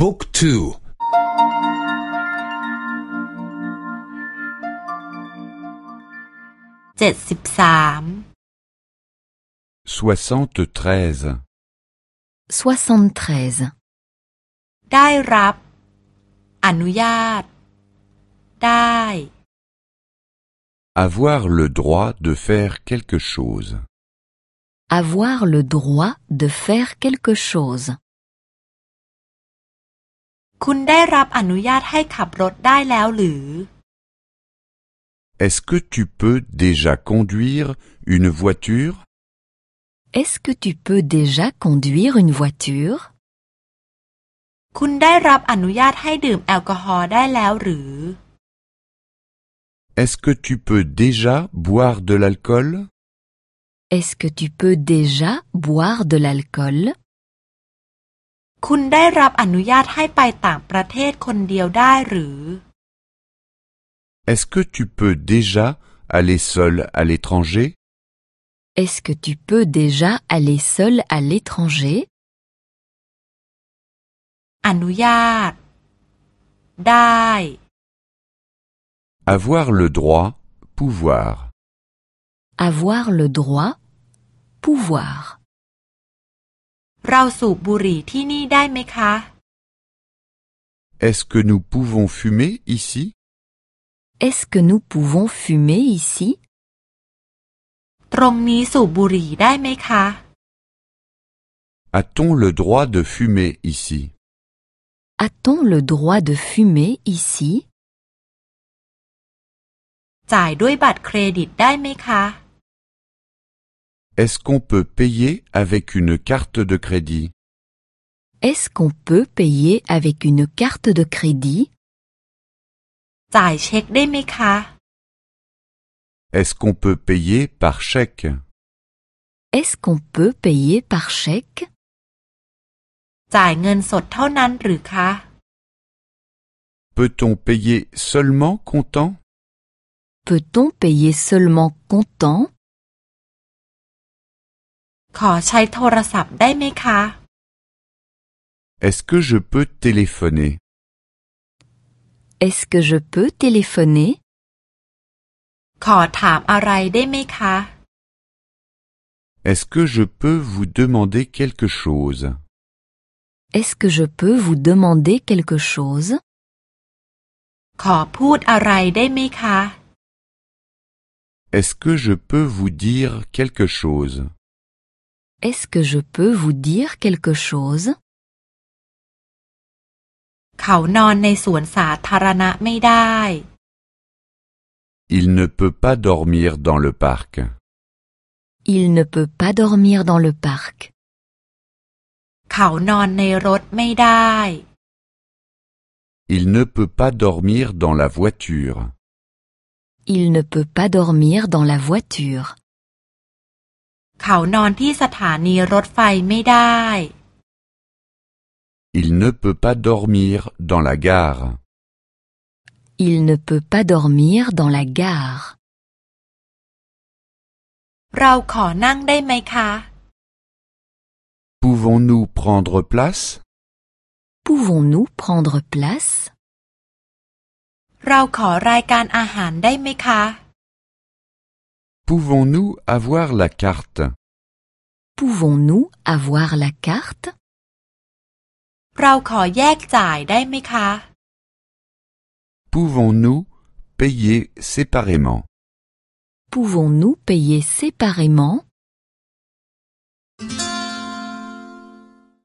บุ๊กทู เจ็ดสิบสาม soixante-treize, 73. ได้รับ อนุญาต ได้ avoir le droit de faire quelque chose, Avoir le droit de faire quelque chose. คุณได้รับอนุญาตให้ขับรถได้แล้วหรือ est-ce que tu peux déjà conduire une voiture, Est-ce que tu peux déjà conduire une voiture คุณได้รับอนุญาตให้ดื่มแอลกอฮอล์ได้แล้วหรือ est-ce que tu peux déjà boire de l'alcool, Est-ce que tu peux déjà boire de l'alcool คุณได้รับอนุญาตให้ไปต่างประเทศคนเดียวได้หรือ est-ce que tu peux déjà aller seul à l'étranger, Est-ce que tu peux déjà aller seul à l'étranger อนุญาต ได้ avoir le droit, pouvoir, Avoir le droit Pouvoir เราสูบบุหรี่ที่นี่ได้ไหมคะ est-ce que nous pouvons fumer ici, Est-ce que nous pouvons fumer ici ตรงนี้สูบบุหรี่ได้ไหมคะ a-t-on le droit de fumer ici, A-t-on le droit de fumer ici จ่ายด้วยบัตรเครดิตได้ไหมคะ Est-ce qu'on peut payer avec une carte de crédit? Est-ce qu'on peut payer avec une carte de crédit? Est-ce qu'on peut payer par chèque? Est-ce qu'on peut payer par chèque? Peut-on payer seulement comptant? Peut-on payer seulement comptant? ขอใช้โทรศัพท์ได้ไหมคะ est-ce que je peux téléphoner, Est-ce que je peux téléphoner ขอถามอะไรได้ไหมคะ est-ce que je peux vous demander quelque chose, Est-ce que je peux vous demander quelque chose ขอพูดอะไรได้ไหมคะ est-ce que je peux vous dire quelque chose, Est-ce que je peux vous dire quelque chose เขานอนในสวนสาธารณะไม่ได้ il ne peut pas dormir dans le parc, Il ne peut pas dormir dans le parc. เขานอนในรถไม่ได้ il ne peut pas dormir dans la voiture, Il ne peut pas dormir dans la voiture. เขานอนที่สถานีรถไฟไม่ได้ il ne peut pas dormir dans la gare, Il ne peut pas dormir dans la gare. เราขอนั่งได้ไหมคะ pouvons-nous prendre place, Pouvons-nous prendre place เราขอรายการอาหารได้ไหมคะ pouvons-nous avoir la carte, Pouvons-nous avoir la carte เราขอแยกจ่ายได้ไหมคะ pouvons-nous payer séparément, Pouvons-nous payer séparément